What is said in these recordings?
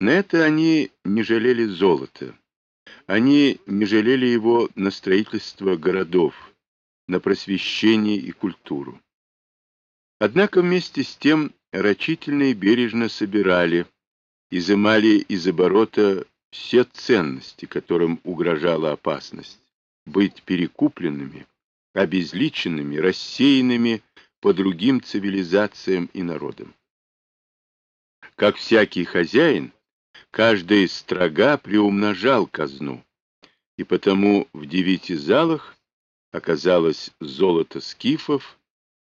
На это они не жалели золота. Они не жалели его на строительство городов, на просвещение и культуру. Однако вместе с тем рачительно и бережно собирали, изымали из оборота все ценности, которым угрожала опасность, быть перекупленными, обезличенными, рассеянными по другим цивилизациям и народам. Как всякий хозяин, каждый строга приумножал казну, и потому в девяти залах оказалось золото скифов,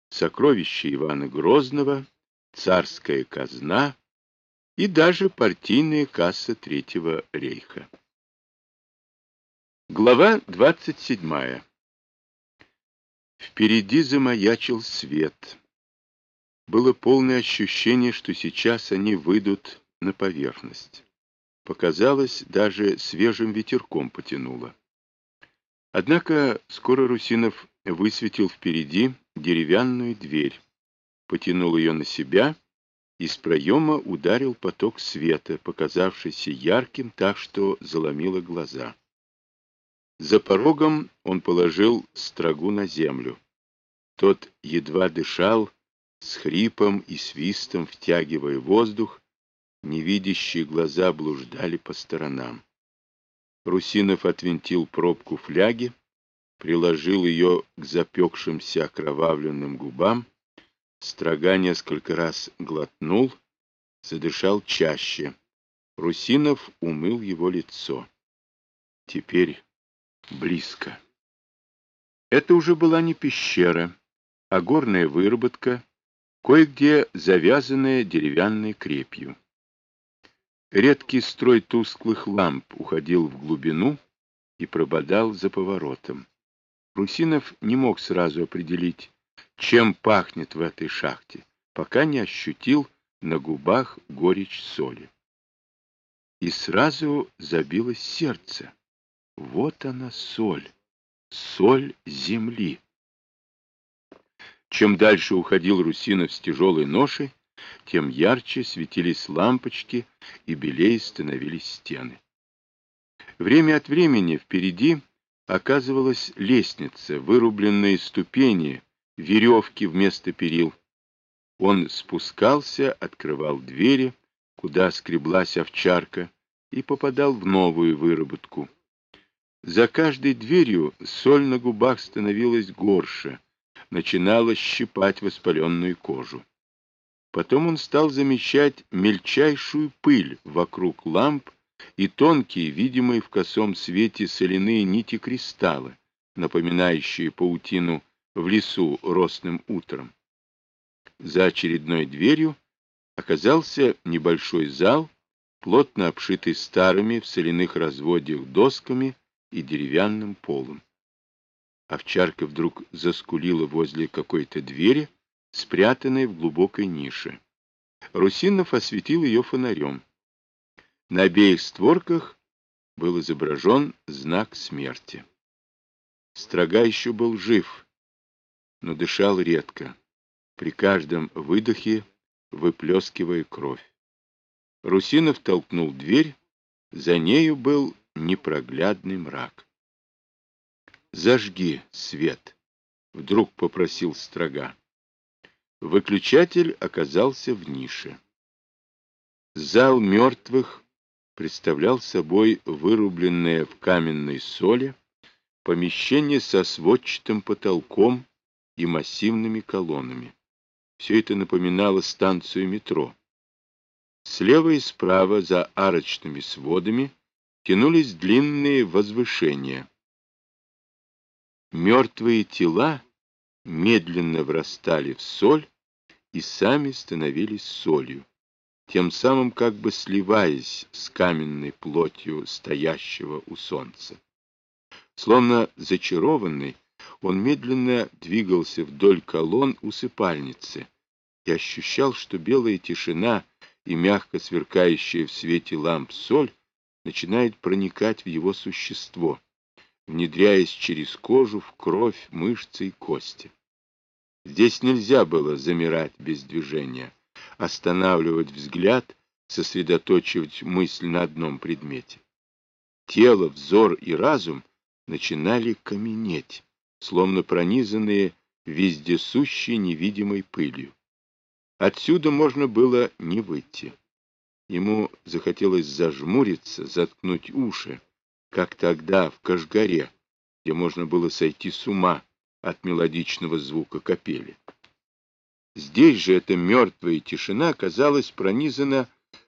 сокровища Ивана Грозного, царская казна и даже партийная касса Третьего рейха. Глава 27. Впереди замаячил свет. Было полное ощущение, что сейчас они выйдут на поверхность. Показалось, даже свежим ветерком потянуло. Однако скоро Русинов высветил впереди деревянную дверь, потянул ее на себя, и с проема ударил поток света, показавшийся ярким так, что заломило глаза. За порогом он положил строгу на землю. Тот едва дышал, с хрипом и свистом втягивая воздух, невидящие глаза блуждали по сторонам. Русинов отвинтил пробку фляги, приложил ее к запекшимся окровавленным губам, строга несколько раз глотнул, задышал чаще. Русинов умыл его лицо. Теперь близко. Это уже была не пещера, а горная выработка, кое-где завязанная деревянной крепью. Редкий строй тусклых ламп уходил в глубину и прободал за поворотом. Русинов не мог сразу определить, чем пахнет в этой шахте, пока не ощутил на губах горечь соли. И сразу забилось сердце. Вот она соль, соль земли. Чем дальше уходил Русинов с тяжелой ношей, тем ярче светились лампочки и белее становились стены. Время от времени впереди оказывалась лестница, вырубленные ступени, веревки вместо перил. Он спускался, открывал двери, куда скреблась овчарка, и попадал в новую выработку. За каждой дверью соль на губах становилась горше, начинала щипать воспаленную кожу. Потом он стал замечать мельчайшую пыль вокруг ламп и тонкие, видимые в косом свете соляные нити кристалла, напоминающие паутину в лесу росным утром. За очередной дверью оказался небольшой зал, плотно обшитый старыми в соляных разводях досками и деревянным полом. Овчарка вдруг заскулила возле какой-то двери, спрятанной в глубокой нише. Русинов осветил ее фонарем. На обеих створках был изображен знак смерти. Строга еще был жив, но дышал редко, при каждом выдохе выплескивая кровь. Русинов толкнул дверь, за нею был непроглядный мрак. «Зажги свет!» — вдруг попросил строга. Выключатель оказался в нише. Зал мертвых представлял собой вырубленное в каменной соли помещение со сводчатым потолком и массивными колоннами. Все это напоминало станцию метро. Слева и справа за арочными сводами тянулись длинные возвышения. Мертвые тела медленно врастали в соль и сами становились солью, тем самым как бы сливаясь с каменной плотью стоящего у солнца. Словно зачарованный, он медленно двигался вдоль колонн усыпальницы и ощущал, что белая тишина и мягко сверкающая в свете ламп соль начинает проникать в его существо, внедряясь через кожу в кровь, мышцы и кости. Здесь нельзя было замирать без движения, останавливать взгляд сосредоточивать мысль на одном предмете. Тело, взор и разум начинали каменеть, словно пронизанные вездесущей невидимой пылью. Отсюда можно было не выйти. Ему захотелось зажмуриться, заткнуть уши, как тогда в Кашгаре, где можно было сойти с ума от мелодичного звука капели. Здесь же эта мертвая тишина казалась пронизана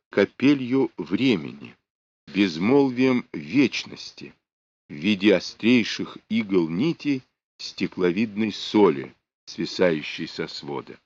капелью времени, безмолвием вечности, в виде острейших игл нитей стекловидной соли, свисающей со свода.